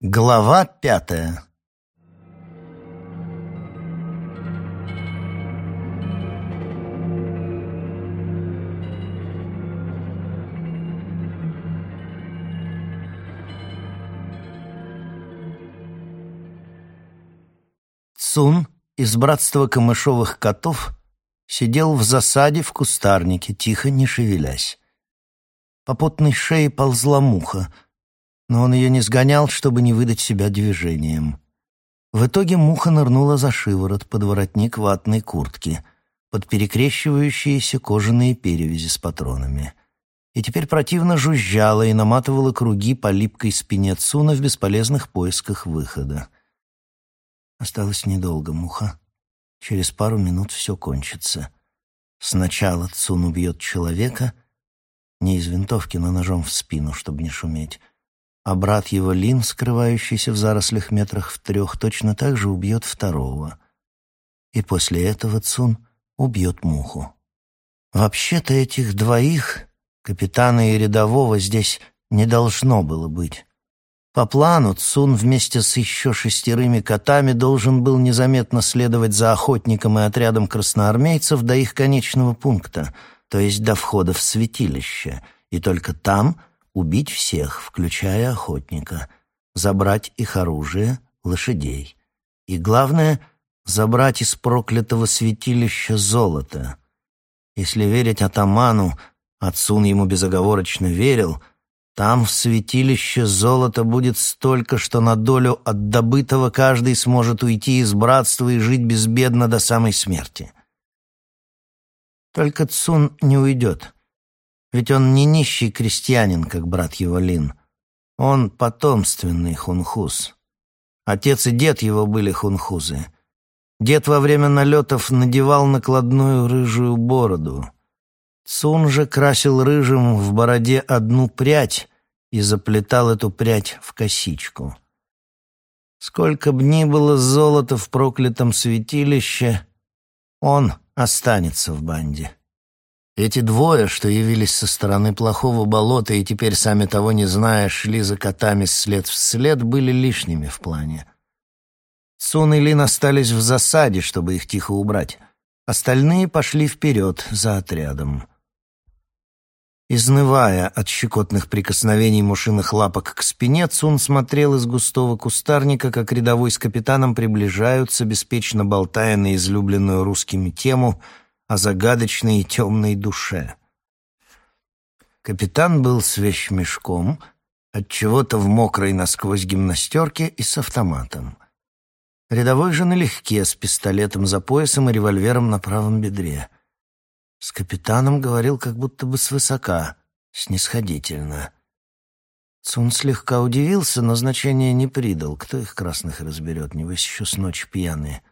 Глава пятая Цун из братства камышовых котов сидел в засаде в кустарнике, тихо не шевелясь. По потной шее ползла муха — но он ее не сгонял, чтобы не выдать себя движением. В итоге муха нырнула за шиворот под воротник ватной куртки, под перекрещивающиеся кожаные перевязи с патронами. И теперь противно жужжала и наматывала круги по липкой спине Цуна в бесполезных поисках выхода. Осталось недолго, муха. Через пару минут все кончится. Сначала Цун убьет человека, не из винтовки, но ножом в спину, чтобы не шуметь, а брат его Лин, скрывающийся в зарослях метрах в трех, точно так же убьет второго. И после этого Цун убьет муху. Вообще-то этих двоих, капитана и рядового, здесь не должно было быть. По плану Цун вместе с еще шестерыми котами должен был незаметно следовать за охотником и отрядом красноармейцев до их конечного пункта, то есть до входа в святилище, и только там убить всех, включая охотника, забрать их оружие, лошадей. И главное — забрать из проклятого святилища золото. Если верить атаману, отцун ему безоговорочно верил, там в святилище золота будет столько, что на долю от добытого каждый сможет уйти из братства и жить безбедно до самой смерти. Только Цун не уйдет — ведь он не нищий крестьянин, как брат его Лин. Он потомственный хунхуз. Отец и дед его были хунхузы. Дед во время налетов надевал накладную рыжую бороду. Цун же красил рыжим в бороде одну прядь и заплетал эту прядь в косичку. Сколько б ни было золота в проклятом святилище, он останется в банде. Эти двое, что явились со стороны плохого болота и теперь, сами того не зная, шли за котами след в след, были лишними в плане. Сун и Лин остались в засаде, чтобы их тихо убрать. Остальные пошли вперед за отрядом. Изнывая от щекотных прикосновений мушиных лапок к спине, Цун смотрел из густого кустарника, как рядовой с капитаном приближаются, беспечно болтая на излюбленную русскими тему — о загадочной и темной душе. Капитан был с вещмешком, от чего-то в мокрой насквозь гимнастерке и с автоматом. Рядовой же налегке, с пистолетом за поясом и револьвером на правом бедре. С капитаном говорил как будто бы свысока, снисходительно. Цун слегка удивился, но значения не придал. Кто их красных разберет, небось еще с ночи пьяные.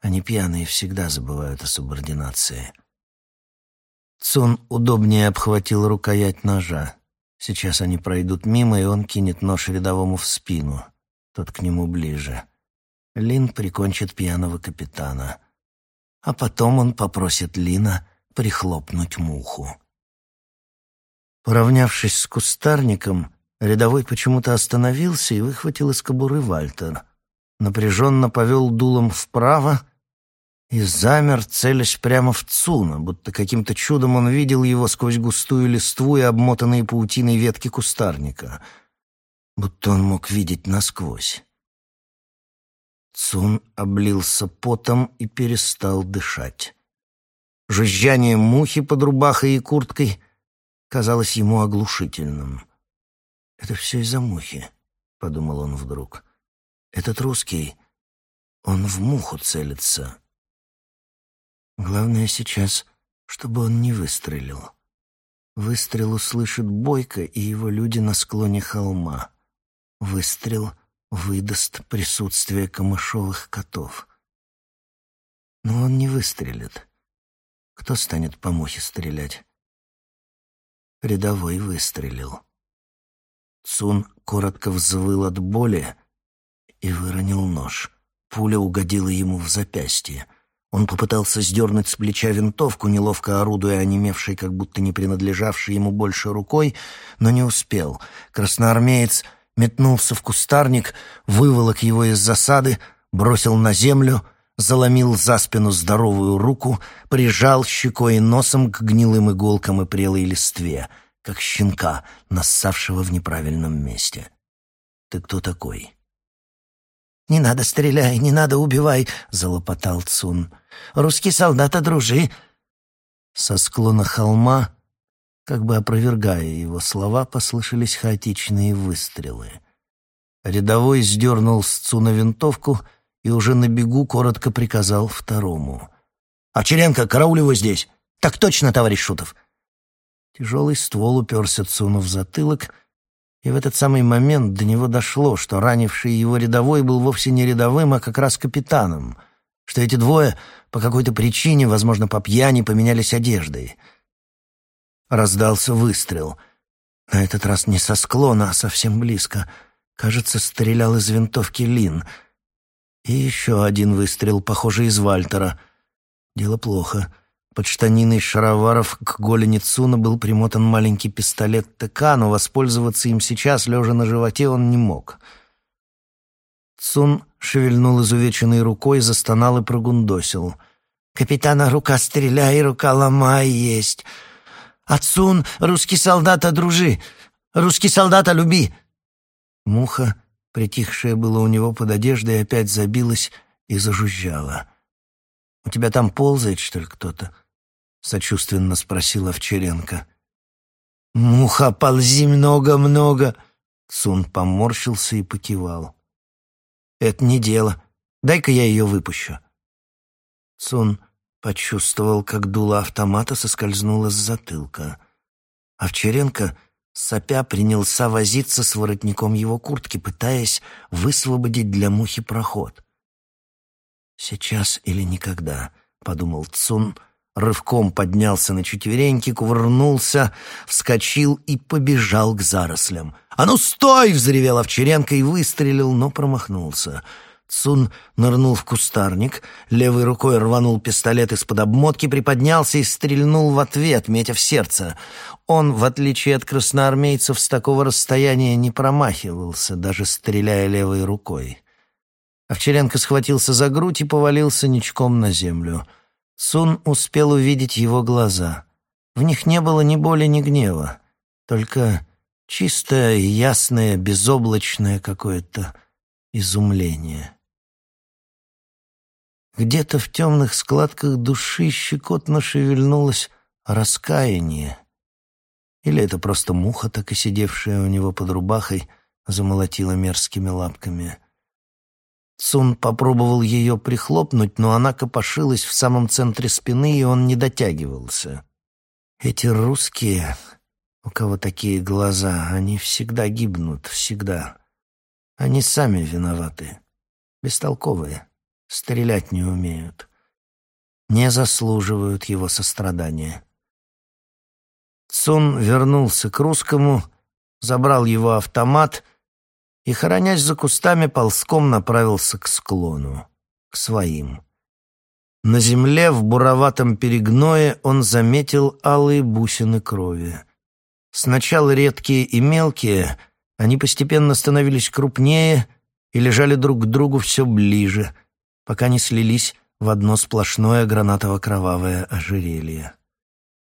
Они пьяные всегда забывают о субординации. Цун удобнее обхватил рукоять ножа. Сейчас они пройдут мимо, и он кинет нож рядовому в спину. Тот к нему ближе. Лин прикончит пьяного капитана. А потом он попросит Лина прихлопнуть муху. Поравнявшись с кустарником, рядовой почему-то остановился и выхватил из кобуры Вальтер. Напряженно повел дулом вправо, и замер, целясь прямо в Цуна, будто каким-то чудом он видел его сквозь густую листву и обмотанные паутиной ветки кустарника, будто он мог видеть насквозь. Цун облился потом и перестал дышать. Жужжание мухи под рубахой и курткой казалось ему оглушительным. «Это все из-за мухи», — подумал он вдруг. «Этот русский, он в муху целится». Главное сейчас, чтобы он не выстрелил. Выстрел услышит Бойко и его люди на склоне холма. Выстрел выдаст присутствие камышовых котов. Но он не выстрелит. Кто станет по мухе стрелять? Рядовой выстрелил. Цун коротко взвыл от боли и выронил нож. Пуля угодила ему в запястье — он попытался сдернуть с плеча винтовку, неловко орудуя онемевшей, как будто не принадлежавшей ему больше рукой, но не успел. Красноармеец метнулся в кустарник, выволок его из засады, бросил на землю, заломил за спину здоровую руку, прижал щекой и носом к гнилым иголкам и прелой листве, как щенка, нассавшего в неправильном месте. «Ты кто такой?» «Не надо стреляй, не надо убивай», — залопотал Цун. «Русский солдат, одружи». Со склона холма, как бы опровергая его слова, послышались хаотичные выстрелы. Рядовой сдернул с Цуна винтовку и уже на бегу коротко приказал второму. «Овчаренко, карауль его здесь!» «Так точно, товарищ Шутов!» Тяжелый ствол уперся Цуну в затылок — и в этот самый момент до него дошло, что ранивший его рядовой был вовсе не рядовым, а как раз капитаном, что эти двое по какой-то причине, возможно, по пьяни, поменялись одеждой. Раздался выстрел. На этот раз не со склона, а совсем близко. Кажется, стрелял из винтовки Лин. И еще один выстрел, похоже, из Вальтера. Дело плохо. Под штаниной шароваров к голени Цуна был примотан маленький пистолет ТК, но воспользоваться им сейчас, лежа на животе, он не мог. Цун шевельнул изувеченной рукой, застонал и прогундосил. «Капитана рука стреляй, рука ломай есть. А Цун, русский солдат, одружи. Русский солдат, люби». Муха, притихшая было у него под одеждой, опять забилась и зажужжала. «У тебя там ползает, что ли, кто-то?» — сочувственно спросила Овчаренко. «Муха, ползи много-много!» Сун поморщился и покивал. «Это не дело. Дай-ка я ее выпущу». Сун почувствовал, как дуло автомата соскользнуло с затылка. Овчаренко, сопя, принялся возиться с воротником его куртки, пытаясь высвободить для мухи проход. «Сейчас или никогда», — подумал Цун, — рывком поднялся на четвереньки, кувырнулся, вскочил и побежал к зарослям. «А ну стой!» — взревел Овчаренко и выстрелил, но промахнулся. Цун нырнул в кустарник, левой рукой рванул пистолет из-под обмотки, приподнялся и стрельнул в ответ, метя в сердце. Он, в отличие от красноармейцев, с такого расстояния не промахивался, даже стреляя левой рукой. Овчаренко схватился за грудь и повалился ничком на землю — Сун успел увидеть его глаза. В них не было ни боли, ни гнева, только чистое, ясное, безоблачное какое-то изумление. Где-то в темных складках души щекотно шевельнулось раскаяние. Или это просто муха, так и сидевшая у него под рубахой, замолотила мерзкими лапками — Цун попробовал ее прихлопнуть, но она копошилась в самом центре спины, и он не дотягивался. Эти русские, у кого такие глаза, они всегда гибнут, всегда. Они сами виноваты, бестолковые, стрелять не умеют, не заслуживают его сострадания. Цун вернулся к русскому, забрал его автомат — и, хоронясь за кустами, ползком направился к склону, к своим. На земле в буроватом перегное он заметил алые бусины крови. Сначала редкие и мелкие, они постепенно становились крупнее и лежали друг к другу все ближе, пока не слились в одно сплошное гранатово-кровавое ожерелье.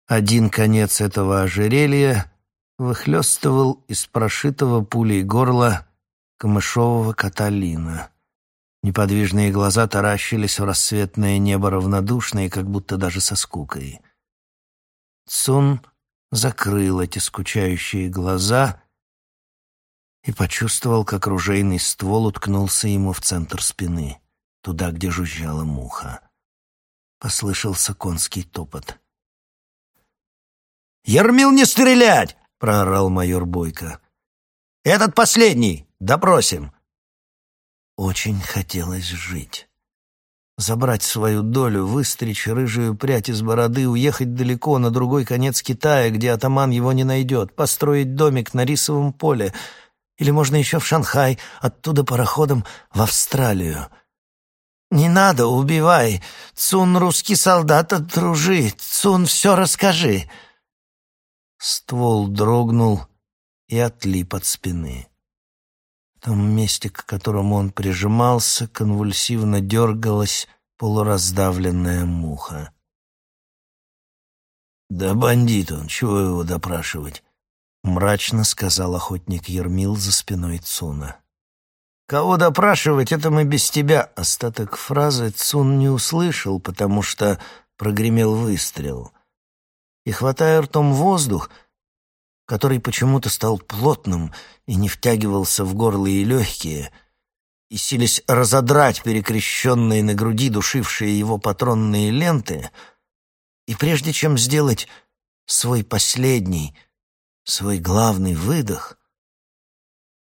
Один конец этого ожерелья выхлестывал из прошитого пулей горла камышового кота Лина. Неподвижные глаза таращились в рассветное небо равнодушные, как будто даже со скукой. Цун закрыл эти скучающие глаза и почувствовал, как ружейный ствол уткнулся ему в центр спины, туда, где жужжала муха. Послышался конский топот. «Ермил, не стрелять!» — проорал майор Бойко. «Этот последний! Допросим!» Очень хотелось жить. Забрать свою долю, выстричь рыжую прядь из бороды, уехать далеко, на другой конец Китая, где атаман его не найдет, построить домик на рисовом поле, или можно еще в Шанхай, оттуда пароходом в Австралию. «Не надо, убивай! Цун русский солдат, дружи! Цун, все расскажи!» Ствол дрогнул и отлип от спины. Том месте, к которому он прижимался, конвульсивно дергалась полураздавленная муха. «Да бандит он, чего его допрашивать?» — мрачно сказал охотник Ермил за спиной Цуна. «Кого допрашивать, это мы без тебя». Остаток фразы Цун не услышал, потому что прогремел выстрел. И, хватая ртом воздух, который почему-то стал плотным и не втягивался в горло и легкие, и сились разодрать перекрещенные на груди душившие его патронные ленты, и прежде чем сделать свой последний, свой главный выдох,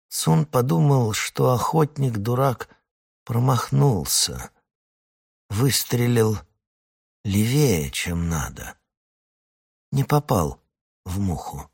Цун подумал, что охотник-дурак промахнулся, выстрелил левее, чем надо, не попал в муху.